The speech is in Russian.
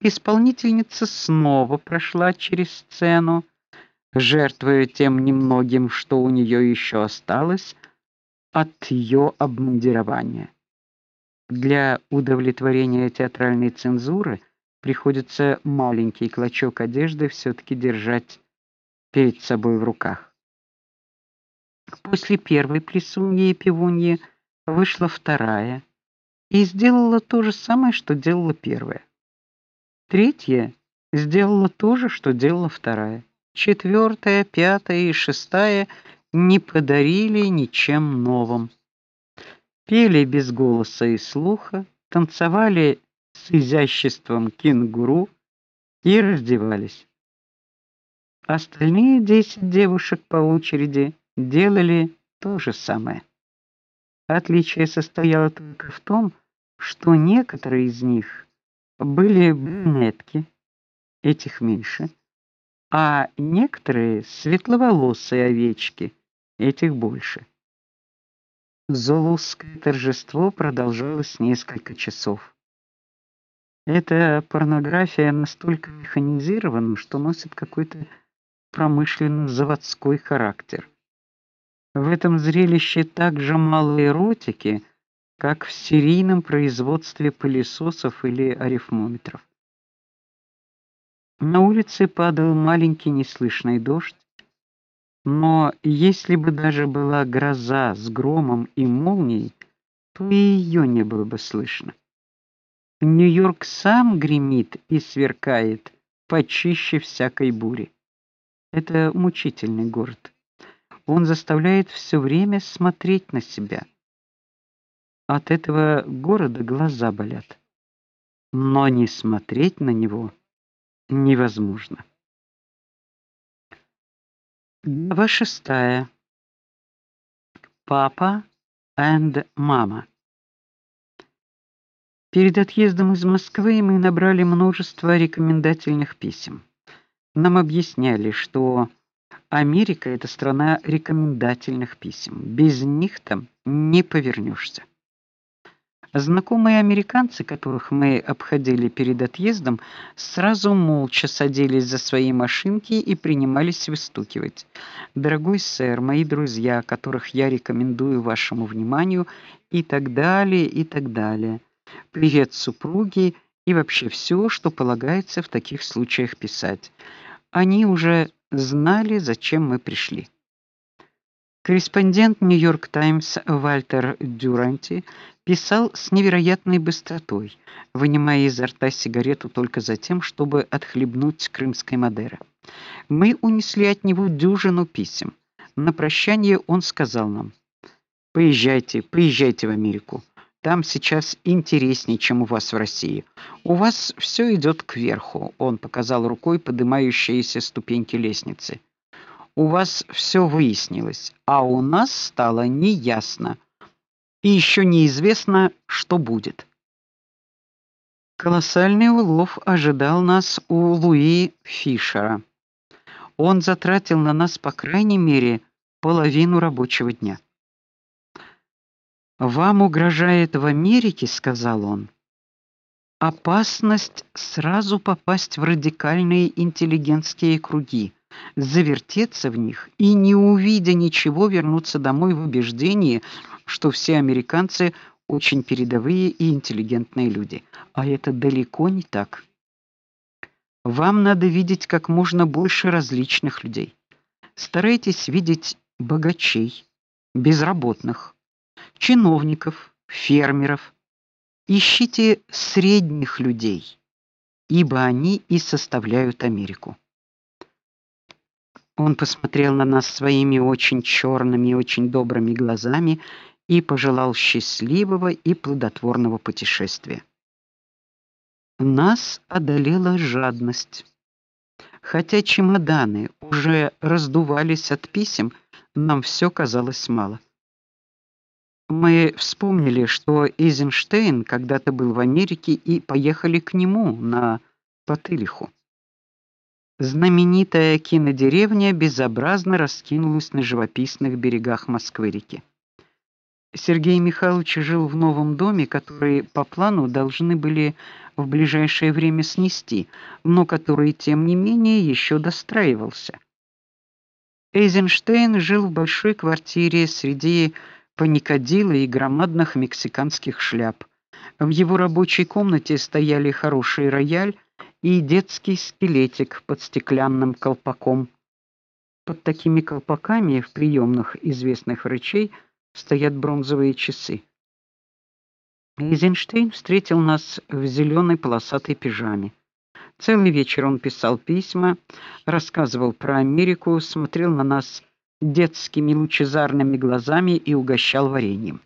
исполнительница снова прошла через сцену, жертвуя тем немногим, что у нее еще осталось от ее обмундирования. Для удовлетворения театральной цензуры приходится маленький клочок одежды все таки держать перед собой в руках. После первой плесуньи и пивуньи вышла вторая и сделала то же самое, что делала первая. Третья сделала то же, что делала вторая. Четвертая, пятая и шестая не подарили ничем новым. Пели без голоса и слуха, танцевали с изяществом кенгуру и раздевались. Остальные десять девушек по очереди делали то же самое. Отличие состояло только в том, что некоторые из них были брюнетки, этих меньше, а некоторые светловолосые овечки, этих больше. Золушское торжество продолжалось несколько часов. Эта порнография настолько механизирована, что носит какой-то промышленно-заводской характер. В этом зрелище так же мало эротики, как в серийном производстве пылесосов или арифмометров. На улице падал маленький неслышный дождь, но если бы даже была гроза с громом и молнией, то и ее не было бы слышно. Нью-Йорк сам гремит и сверкает почище всякой бури. Это мучительный город. Он заставляет все время смотреть на себя. От этого города глаза болят. Но не смотреть на него невозможно. Глава шестая. Папа and мама. Перед отъездом из Москвы мы набрали множество рекомендательных писем. Нам объясняли, что Америка это страна рекомендательных писем. Без них там не повернешься. Знакомые американцы, которых мы обходили перед отъездом, сразу молча садились за свои машинки и принимались выстукивать. Дорогой сэр, мои друзья, которых я рекомендую вашему вниманию и так далее, и так далее. Привет супруге и вообще все, что полагается в таких случаях писать. Они уже знали, зачем мы пришли. Корреспондент Нью-Йорк Таймс Вальтер Дюранти писал с невероятной быстротой, вынимая изо рта сигарету только за тем, чтобы отхлебнуть крымской Мадеры. Мы унесли от него дюжину писем. На прощание он сказал нам: "Поезжайте, поезжайте в Америку. Там сейчас интереснее, чем у вас в России. У вас все идет кверху". Он показал рукой поднимающиеся ступеньки лестницы у вас все выяснилось, а у нас стало неясно. И еще неизвестно, что будет. Колоссальный улов ожидал нас у Луи Фишера. Он затратил на нас по крайней мере половину рабочего дня. Вам угрожает в Америке, сказал он. Опасность сразу попасть в радикальные интеллигентские круги завертеться в них и не увидя ничего вернуться домой в убеждении, что все американцы очень передовые и интеллигентные люди. А это далеко не так. Вам надо видеть как можно больше различных людей. Старайтесь видеть богачей, безработных, чиновников, фермеров. Ищите средних людей, ибо они и составляют Америку. Он посмотрел на нас своими очень черными и очень добрыми глазами и пожелал счастливого и плодотворного путешествия. Нас одолела жадность. Хотя чемоданы уже раздувались от писем, нам все казалось мало. Мы вспомнили, что Эйзенштейн когда-то был в Америке и поехали к нему на Потылиху. Знаменитая кинодеревня безобразно раскинулась на живописных берегах Москвы-реки. Сергей Михайлович жил в новом доме, который по плану должны были в ближайшее время снести, но который тем не менее еще достраивался. Эйзенштейн жил в большой квартире среди паникадилла и громадных мексиканских шляп. В его рабочей комнате стояли хороший рояль и детский скелетик под стеклянным колпаком. Под такими колпаками в приемных известных врачей стоят бронзовые часы. Эйзенштейн встретил нас в зеленой полосатой пижаме. Целый вечер он писал письма, рассказывал про Америку, смотрел на нас детскими лучезарными глазами и угощал вареньем.